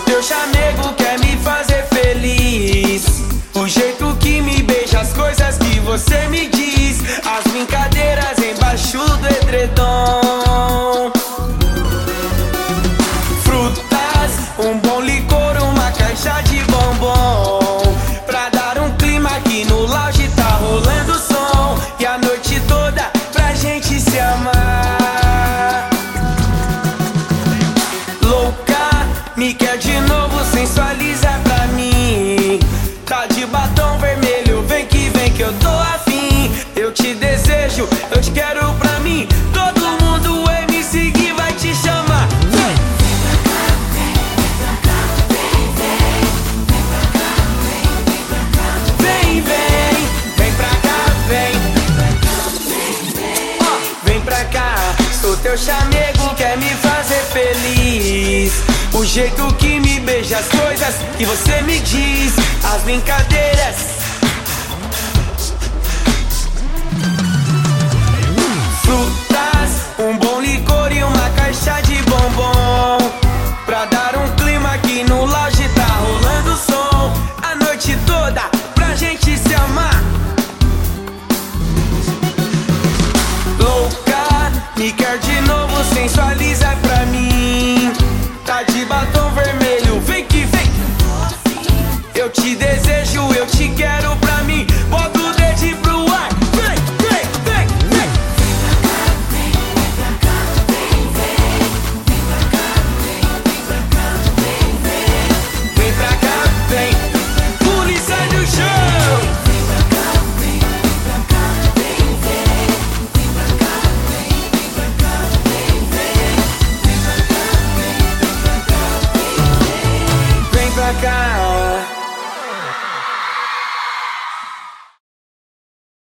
teu chamego, quer me fazer Quer de novo, sensualiza pra mim. Tá de batom vermelho, vem que vem que eu tô afim. Eu te desejo, eu te quero pra mim. Todo mundo vai me seguir, vai te chamar. Vem! Vem, vem, pra cá, vem. Vem pra cá, sou teu chamego, quer me fazer feliz jeito que me beija, as coisas que você me diz, as brincadeiras. Frutas, um bom licor e uma caixa de bombom. Pra dar um clima que no lounge tá rolando som a noite toda pra gente desejo eu te quero.